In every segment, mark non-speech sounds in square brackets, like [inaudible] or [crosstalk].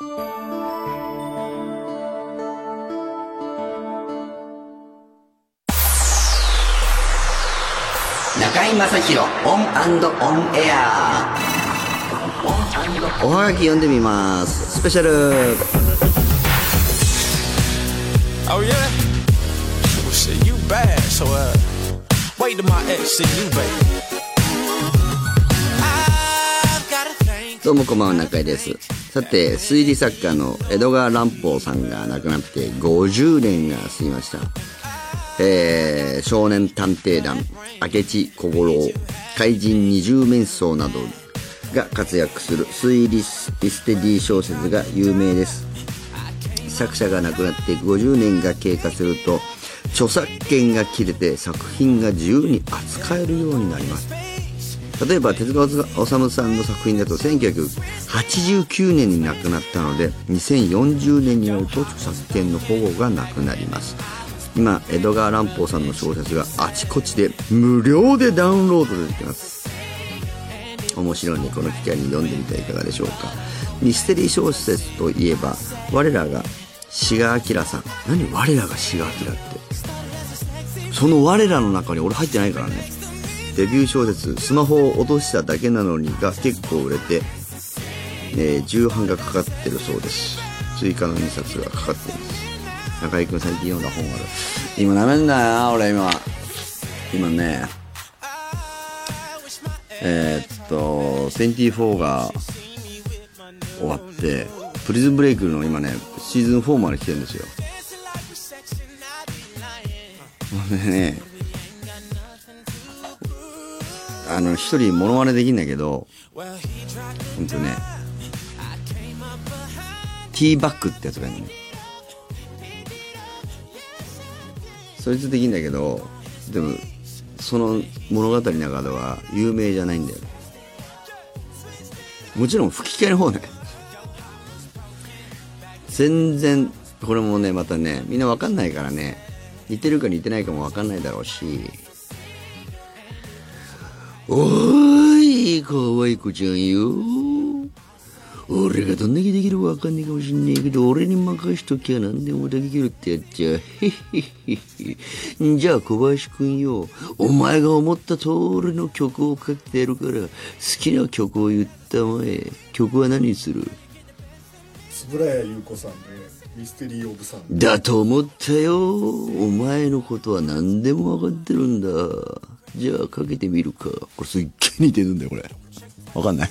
中井正広オンオンエアおはがき読んでみますスペシャル Oh yeah? Well shit, you bad, so uh wait till my ex see you, baby. どうもこんばんは中井ですさて推理作家の江戸川乱歩さんが亡くなって50年が過ぎました。えー少年探偵団明智小五郎怪人二十面相などが活躍する推理ミステリー小説が有名です。作者が亡くなって50年が経過すると著作権が切れて作品が自由に扱えるようになります。例えば手塚治虫さんの作品だと1989年に亡くなったので2040年になると著作権の保護がなくなります。今江戸川乱歩さんの小説があちこちで無料でダウンロードできます。面白いのでこの機会に読んでみてはいかがでしょうか。ミステリー小説といえば我らが志賀明さん。何我らが志賀明って。その我らの中に俺入ってないからね。デビュー小説「スマホを落としただけなのに」が結構売れて、えー重版がかかってるそうです。追加の2冊がかかっています。中居君最近読んだ本ある？今なめんなよな俺今。今ねえーっと24が終わってプリズンブレイクの今ねシーズン4まで来てるんですよ。[laughs] ねあの一人モノマネできんだけどほんとねティーバックってやつがいるのそいつできんだけどでもその物語の中では有名じゃないんだよもちろん吹き替えの方ね。全然これもねまたねみんなわかんないからね。似てるか似てないかもわかんないだろうし。おーいかわい子ちゃんよ。俺がどんだけできるかわかんないかもしんねえけど俺に任しときゃ何でもできるってやっちゃう。へっへっへっへじゃあ小林くんよ。お前が思った通りの曲を書いてやるから好きな曲を言ったまえ。曲は何にする？円谷優子さんでミステリー・オブ・サンだと思ったよ。お前のことは何でも分かってるんだじゃあかけてみるか。これすっげえ似てるんだよこれ。わかんない。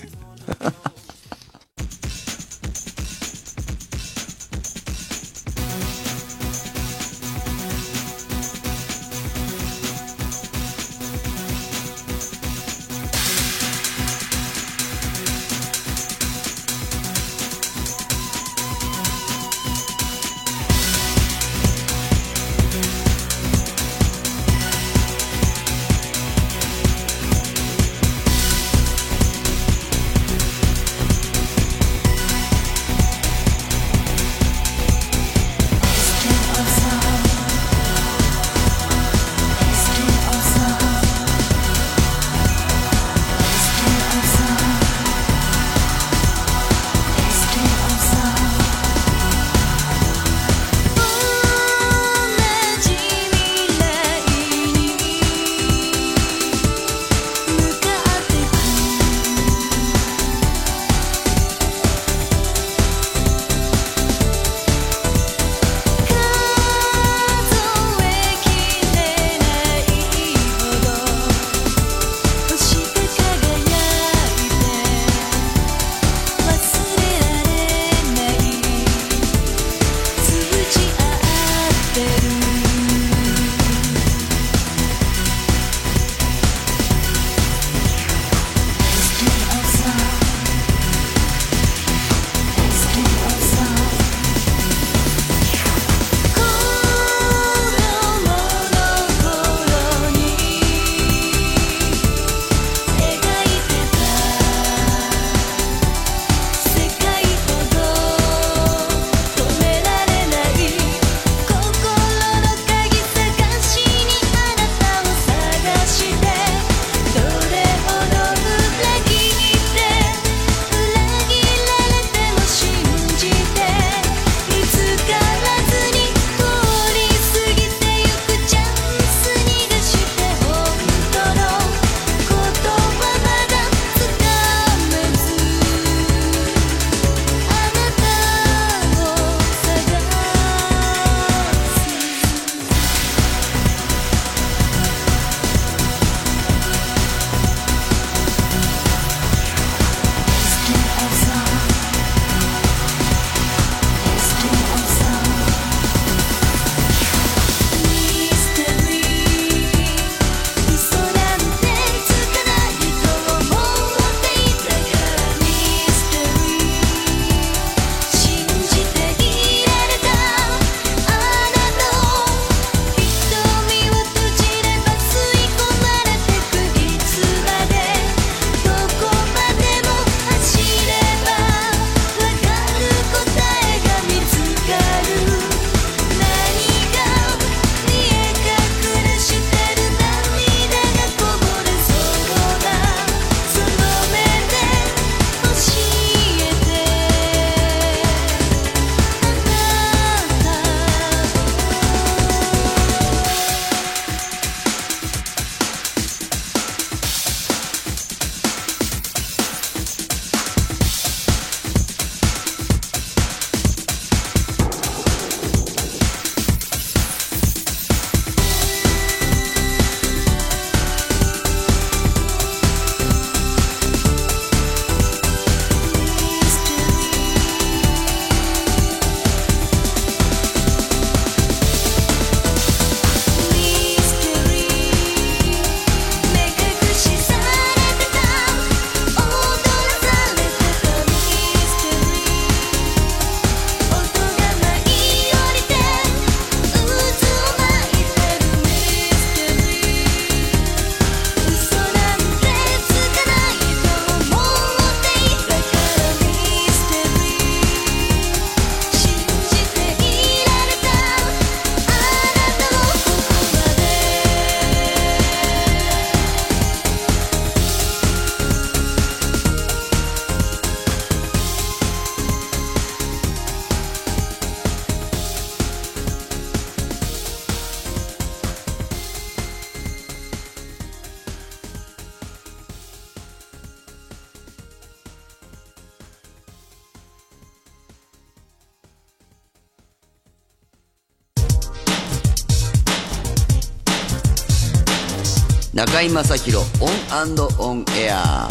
中居正広 ON & ON AIR。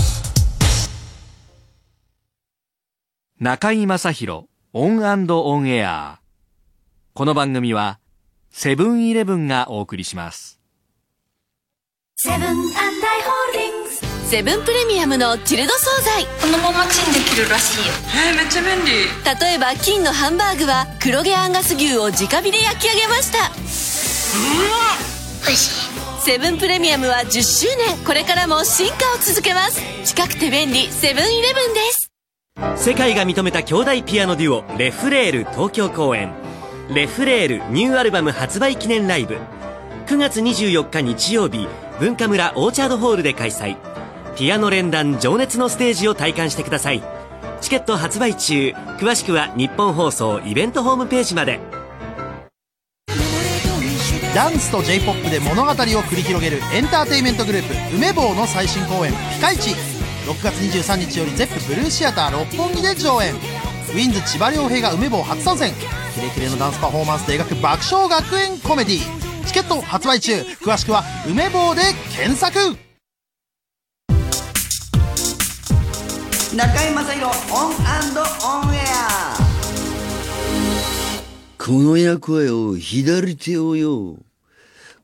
中居正広 ON & ON AIR。この番組はセブンイレブンがお送りします。セブン&アイ・ホールディングス。セブンプレミアムのチルド惣菜。このままチンできるらしいよ。えー、めっちゃ便利。例えば金のハンバーグは黒毛アンガス牛を直火で焼き上げました。うん美味しいセブンプレミアムは10周年これからも進化を続けます。近くて便利セブンイレブンです。世界が認めた兄弟ピアノデュオレフレール東京公演。レフレールニューアルバム発売記念ライブ。9月24日日曜日文化村オーチャードホールで開催。ピアノ連弾情熱のステージを体感してください。チケット発売中詳しくは日本放送イベントホームページまで。ダンスと j p o p で物語を繰り広げるエンターテインメントグループ梅棒の最新公演「ピカイチ」6月23日より Zepp ブルーシアター六本木で上演。 w-inds. 千葉涼平が梅棒初参戦。キレキレのダンスパフォーマンスで描く爆笑学園コメディチケット発売中。詳しくは梅棒で検索。中居正広 ON & ON AIR。この役はよ左手をよ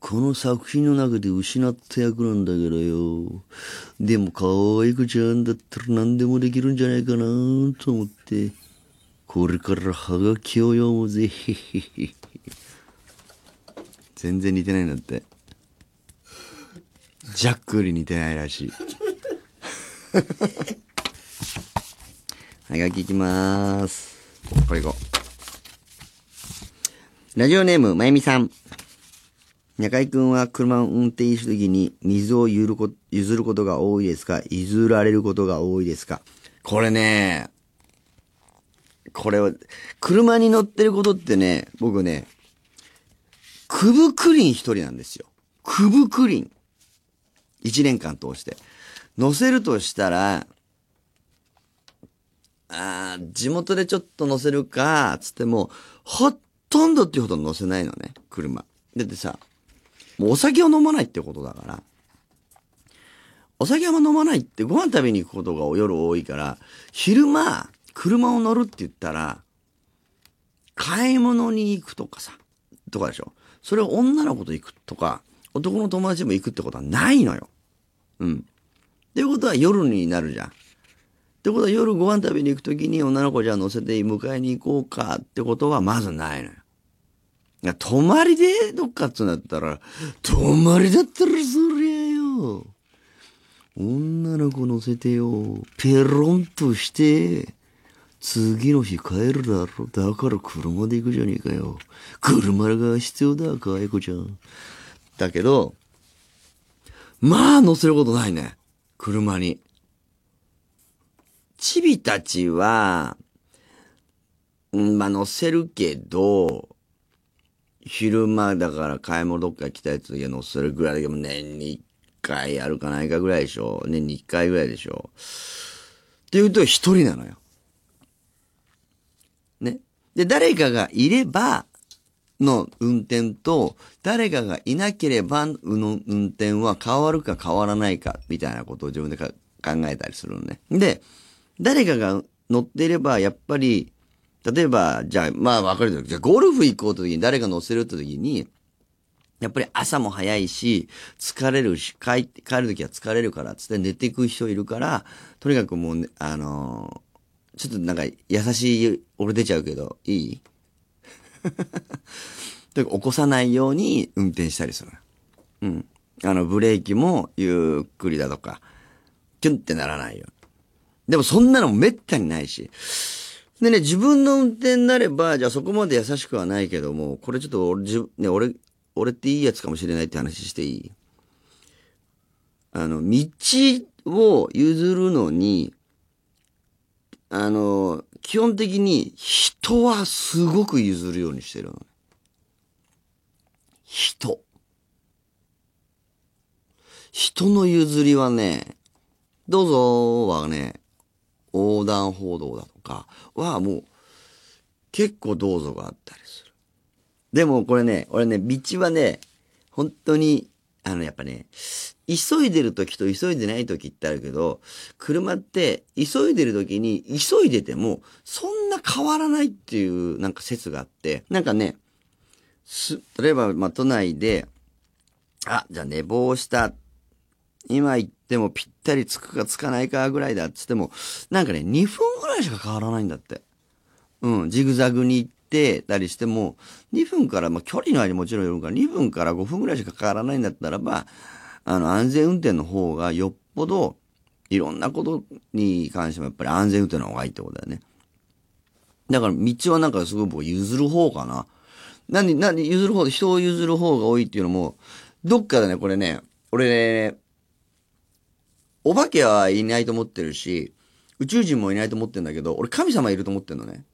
この作品の中で失った役なんだけどよでも可愛い子ちゃんだったら何でもできるんじゃないかなと思ってこれからハガキを読むぜ [laughs] 全然似てないんだってジャックより似てないらしい [laughs] はがきいきまーす。これいこう。ラジオネーム、まゆみさん。中井くんは車を運転するときに水を譲るこ譲ることが多いですか？譲られることが多いですか？これね、これは、車に乗ってることってね、僕ね、くぶくりん一人なんですよ。くぶくりん。一年間通して。乗せるとしたら、あ地元でちょっと乗せるか、つっても、ほとんどっていうほど乗せないのね、車。だってさ、もうお酒を飲まないってことだから、お酒は飲まないってご飯食べに行くことが夜多いから、昼間、車を乗るって言ったら、買い物に行くとかさ、とかでしょ。それを女の子と行くとか、男の友達も行くってことはないのよ。うん。っていうことは夜になるじゃん。ってことは夜ご飯食べに行くときに女の子じゃあ乗せて迎えに行こうかってことはまずないのよ。や、泊まりで？どっかっつうんだったら、泊まりだったらそりゃよ。女の子乗せてよ、ペロンとして、次の日帰るだろ。だから車で行くじゃねえかよ。車が必要だ、かわい子ちゃん。だけど、まあ乗せることないね。車に。チビたちは、んまあ、乗せるけど、昼間だから買い物どっか来たやつが乗せるぐらいでも年に一回あるかないかぐらいでしょ。年に一回ぐらいでしょ。っていうと一人なのよ。ね。で、誰かがいれば、の運転と、誰かがいなければの運転は変わるか変わらないか、みたいなことを自分で考えたりするのね。で、誰かが乗っていれば、やっぱり、例えば、じゃあ、まあわかるけどじゃあゴルフ行こうときに誰か乗せるって時に、やっぱり朝も早いし、疲れるし、帰帰るときは疲れるから、つって寝ていく人いるから、とにかくもう、ね、あのー、ちょっとなんか優しい、俺出ちゃうけど、いい？[laughs] とにかく起こさないように運転したりする。うん。あの、ブレーキもゆっくりだとか、キュンってならないよ。でもそんなのめったにないし。でね、自分の運転になれば、じゃあそこまで優しくはないけども、これちょっと俺、じね、俺、俺っていいやつかもしれないって話していい？あの、道を譲るのに、あの、基本的に人はすごく譲るようにしてるの。人。人の譲りはね、どうぞはね、横断歩道だとかはもう結構どうぞがあったりする。でもこれね、俺ね、道はね、本当に、あの、やっぱね、急いでる時と急いでない時ってあるけど、車って急いでる時に急いでても、そんな変わらないっていうなんか説があって、なんかね、例えば、ま、都内で、あ、じゃあ寝坊した。今行ってもぴったり着くか着かないかぐらいだっつっても、なんかね、2分ぐらいしか変わらないんだって。うん、ジグザグに行ってたりしても、2分から、まあ、距離のありもちろんよるから、2分から5分ぐらいしか変わらないんだったらば、あの、安全運転の方がよっぽど、いろんなことに関してもやっぱり安全運転の方がいいってことだよね。だから道はなんかすごい僕譲る方かな。なんで、なんで譲る方、人を譲る方が多いっていうのも、どっかでね、これね、俺ね、お化けはいないと思ってるし、宇宙人もいないと思ってんだけど、俺神様いると思ってんのね。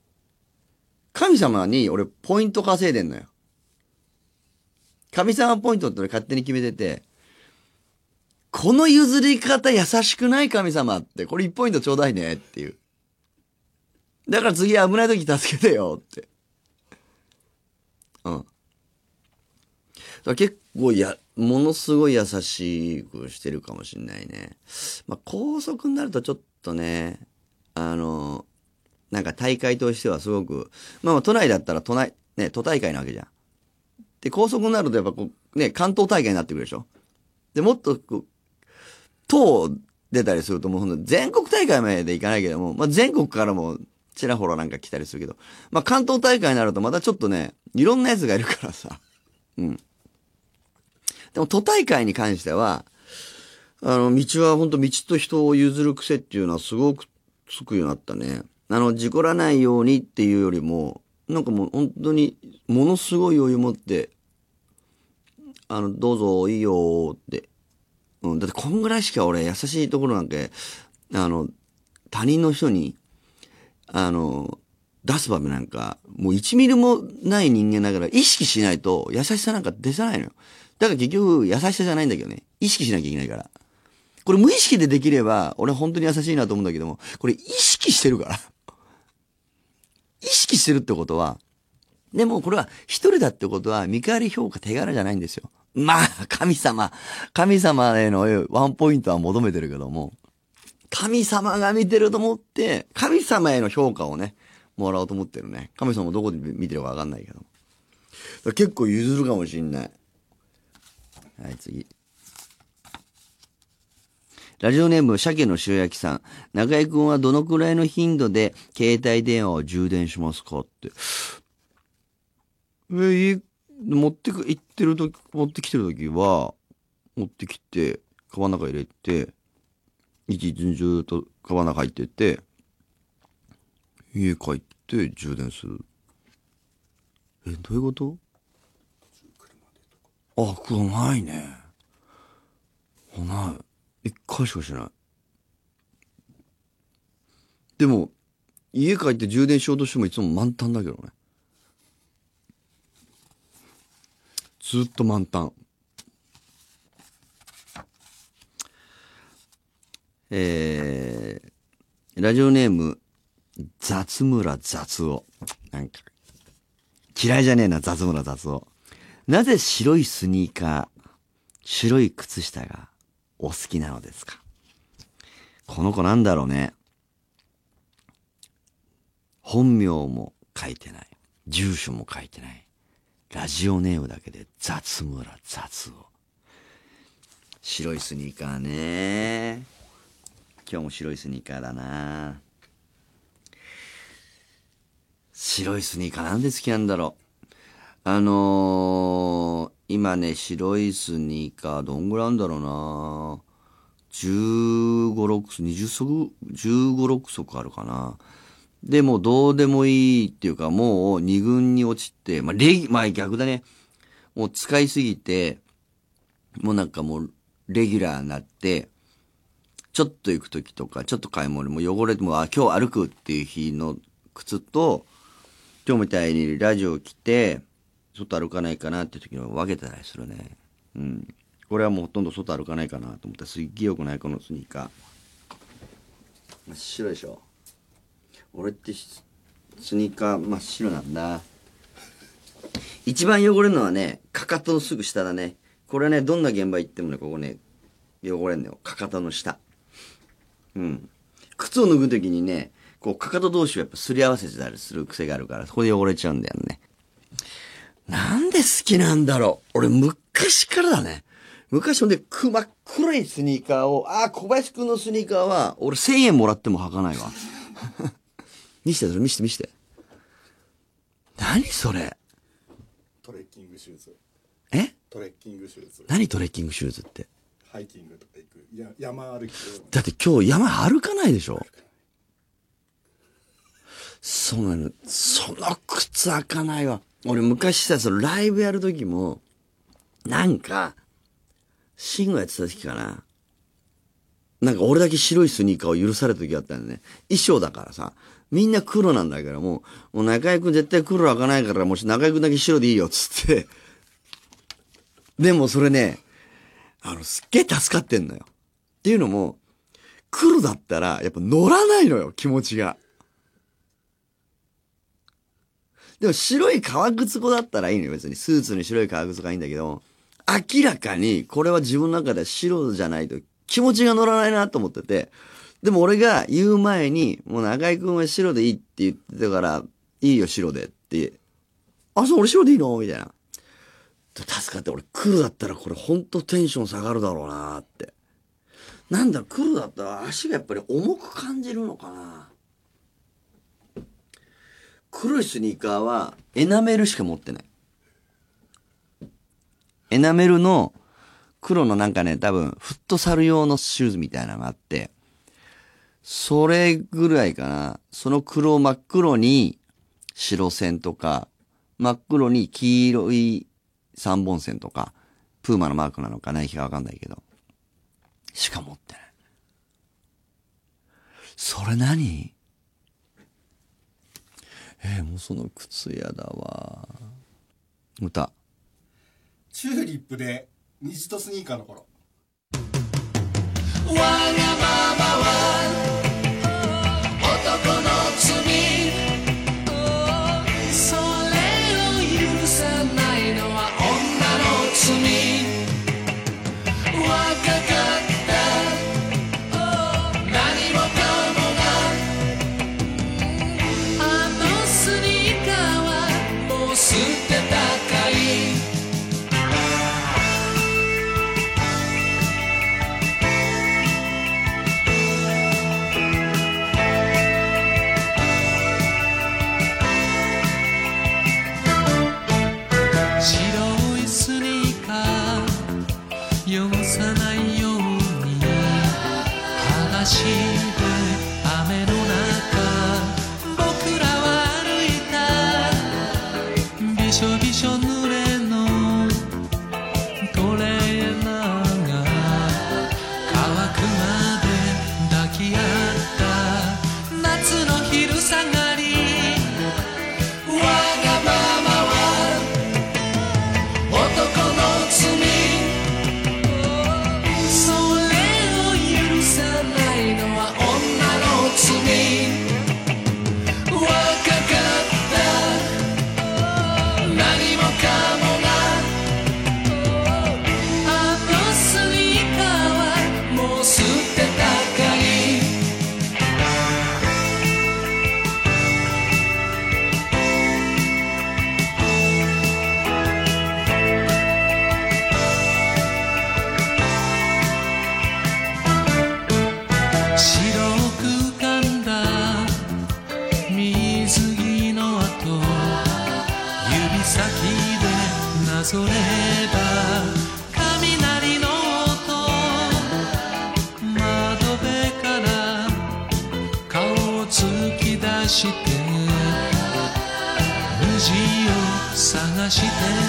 神様に俺ポイント稼いでんのよ。神様ポイントって俺勝手に決めてて、この譲り方優しくない神様って、これ1ポイントちょうだいねっていう。だから次危ない時助けてよって。うん。だから結構や、ものすごい優しくしてるかもしんないね。まあ、高速になるとちょっとね、あの、なんか大会としてはすごく、まあまあ都内だったら都内、ね、都大会なわけじゃん。で、高速になるとやっぱこう、ね、関東大会になってくるでしょ。で、もっとこう、党出たりするともうほんと全国大会までいかないけども、まあ全国からもちらほらなんか来たりするけど、まあ関東大会になるとまたちょっとね、いろんなやつがいるからさ。うん。でも都大会に関しては、あの、道は本当道と人を譲る癖っていうのはすごくつくようになったね。あの、事故らないようにっていうよりも、なんかもう本当にものすごい余裕持って、あの、どうぞいいよって。うん、だってこんぐらいしか俺優しいところなんて、あの、他人の人に、あの、出す場面なんか、もう1ミリもない人間だから意識しないと優しさなんか出さないのよ。だから結局優しさじゃないんだけどね。意識しなきゃいけないから。これ無意識でできれば、俺本当に優しいなと思うんだけども、これ意識してるから。意識してるってことは、でもこれは一人だってことは見返り評価手柄じゃないんですよ。まあ、神様、神様へのワンポイントは求めてるけども、神様が見てると思って、神様への評価をね、もらおうと思ってるね。神様もどこで見てるかわかんないけど。結構譲るかもしんない。はい、次。ラジオネーム、鮭の塩焼きさん。中井くんはどのくらいの頻度で携帯電話を充電しますかって。え、い持ってく、行ってるとき、持ってきてるときは、持ってきて、カバンの中入れて、一日中とカバンの中入ってて、家帰って充電する。え、どういうこと？あ、これないね。あない。一回しかしない。でも、家帰って充電しようとしてもいつも満タンだけどね。ずっと満タン。えー、ラジオネーム、雑村雑夫。なんか、嫌いじゃねえな、雑村雑夫。なぜ白いスニーカー、白い靴下がお好きなのですか？この子なんだろうね。本名も書いてない。住所も書いてない。ラジオネームだけで雑村雑夫。白いスニーカーね。今日も白いスニーカーだな。白いスニーカーなんで好きなんだろう。あのー、今ね、白いスニーカーどんぐらいあるんだろうな。15、6、20足、15、6足あるかな。でもどうでもいいっていうか、もう二軍に落ちて、まあ、レギ、まあ逆だね。もう使いすぎて、もうなんかもう、レギュラーになって、ちょっと行くときとか、ちょっと買い物、もう汚れても、あ、今日歩くっていう日の靴と、今日みたいにラジオ来て、外歩かないかなって時の分けてたりするね。うん。これはもうほとんど外歩かないかなと思ったらすっげえ良くないこのスニーカー。真っ白でしょ。俺ってスニーカー真っ白なんだ。一番汚れるのはね、かかとのすぐ下だね。これはね、どんな現場行ってもね、ここね、汚れんのよ。かかとの下。うん。靴を脱ぐときにね、こう、かかと同士をやっぱすり合わせてたりする癖があるから、そこで汚れちゃうんだよね。なんで好きなんだろう俺、昔からだね。昔ほんで、く、真っ黒いスニーカーを、ああ、小林くんのスニーカーは、俺1000円もらっても履かないわ。[laughs] 見して、それ見して見して。何それ？トレッキングシューズえ？トレッキングシューズ何トレッキングシューズって？ハイキングとか行くや山歩きをだって今日山歩かないでしょ？そうなの。その靴履かないわ。俺昔さ、そのライブやる時も、なんか、シンゴやってた時かな。なんか俺だけ白いスニーカーを許された時あったんだよね。衣装だからさ、みんな黒なんだからもう、もう中居くん絶対黒開かないから、もし中居くんだけ白でいいよ、つって。でもそれね、あの、すっげえ助かってんのよ。っていうのも、黒だったら、やっぱ乗らないのよ、気持ちが。でも白い革靴子だったらいいのよ、別に。スーツに白い革靴がいいんだけど、明らかにこれは自分の中で白じゃないと気持ちが乗らないなと思ってて、でも俺が言う前に、もう中居君は白でいいって言ってたから、いいよ白でって、あ、そう、俺白でいいのみたいな。助かって、俺黒だったらこれほんとテンション下がるだろうなって。なんだ、黒だったら足がやっぱり重く感じるのかな黒いスニーカーはエナメルしか持ってない。エナメルの黒のなんかね、多分フットサル用のシューズみたいなのがあって、それぐらいかな。その黒真っ黒に白線とか、真っ黒に黄色い三本線とか、プーマのマークなのかナイキかわかんないけど、しか持ってない。それ何？えー、もうその靴屋だわ。歌。チューリップで虹とスニーカーの頃わがままはして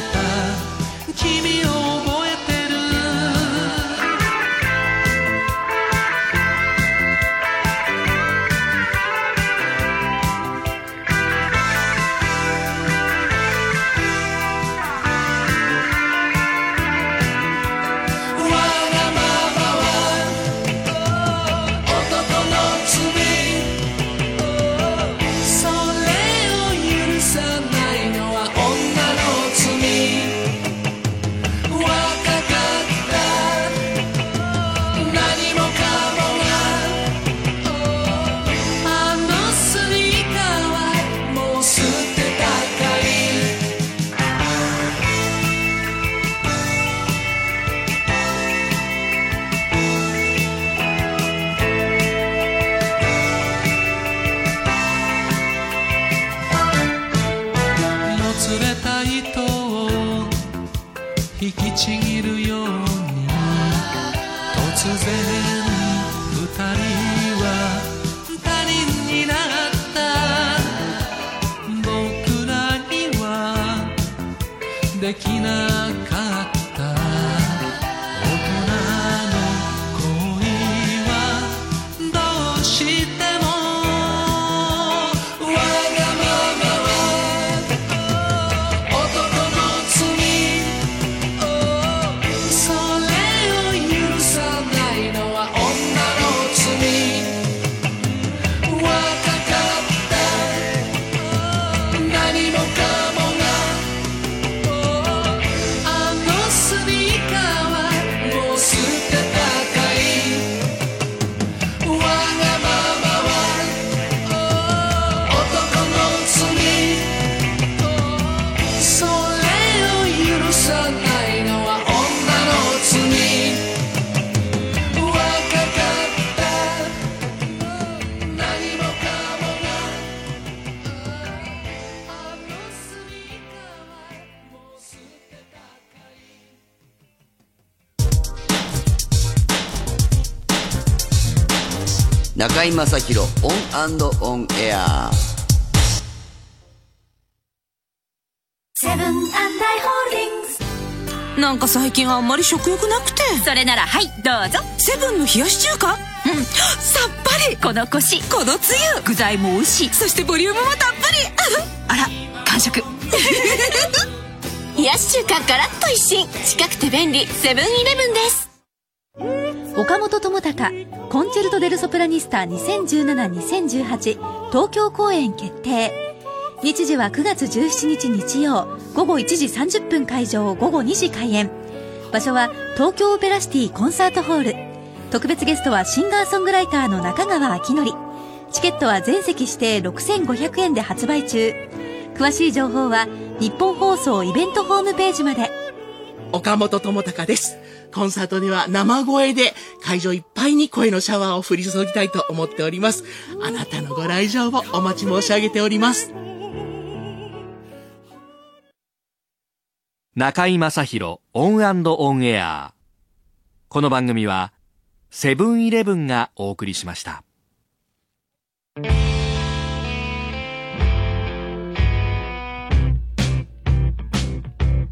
中居正広 ON & ON AIR。なんか最近あんまり食欲なくて。それならはいどうぞ。セブンの冷やし中華？うん。さっぱり。このコシ。このつゆ。具材も美味しい。そしてボリュームもたっぷり。あら完食。[laughs] 冷やし中華ガラッと一新。近くて便利。セブンイレブンです岡本智隆コンチェルト・デル・ソプラニスタ2017-2018東京公演決定。日時は9月17日日曜午後1時30分会場午後2時開演。場所は東京オペラシティコンサートホール。特別ゲストはシンガーソングライターの中川明則。チケットは全席指定6500円で発売中。詳しい情報は日本放送イベントホームページまで。岡本知高です。コンサートでは生声で会場いっぱいに声のシャワーを降り注ぎたいと思っております。あなたのご来場をお待ち申し上げております。中居正広 ON & ON AIR この番組はセブンイレブンがお送りしました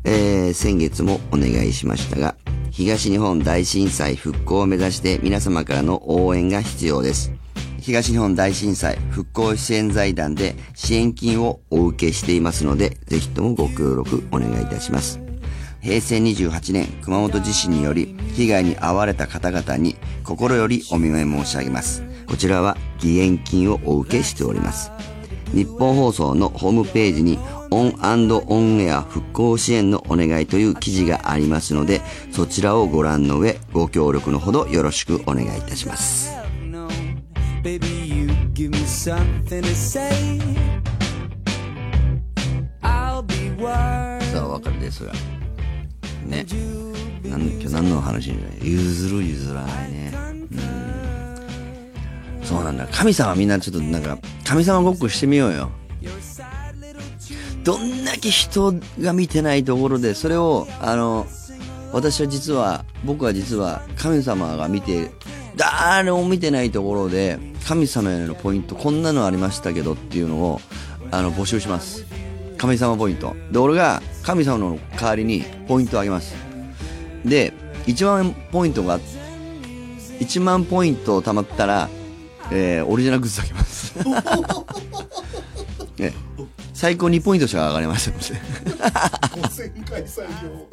えー先月もお願いしましたが、東日本大震災復興を目指して皆様からの応援が必要です。東日本大震災復興支援財団で支援金をお受けしていますので、ぜひともご協力お願いいたします。平成28年熊本地震により被害に遭われた方々に心よりお見舞い申し上げます。こちらは義援金をお受けしております。ニッポン放送のホームページに ON & ON AIR 復興支援のお願いという記事がありますので、そちらをご覧の上、ご協力のほどよろしくお願いいたします。さあ、お別れですが。ね。なん今日何の話じゃない？譲る譲らないね。うん。そうなんだ。神様みんなちょっとなんか、神様ごっこしてみようよ。どんだけ人が見てないところで、それを、あの、私は実は、僕は実は神様が見て、誰も見てないところで、神様へのポイント、こんなのありましたけどっていうのを、あの、募集します。神様ポイント。で、俺が神様の代わりにポイントをあげます。で、1万ポイントが、1万ポイント貯まったら、えー、オリジナルグッズあげます。ね、[laughs] 最高2ポイントしか上がりませんので。5000回採用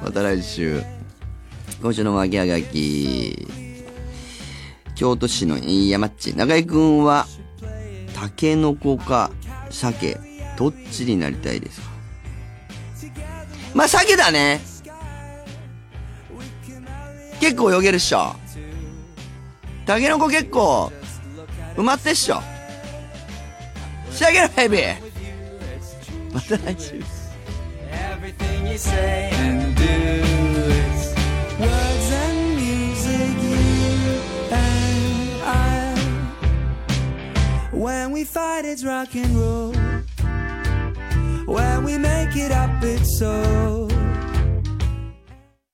また来週。今週の巻き上がき。京都市の飯山っち。中井くんは、タケノコか鮭、どっちになりたいですか？まあ、鮭だね。結構泳げるっしょ。タケノコ結構、埋まってっしょ。仕上げろ、ベイビーまた来週。 Everything you say and do is words and music, you and I. When we fight, it's rock and roll. When we make it up, it's so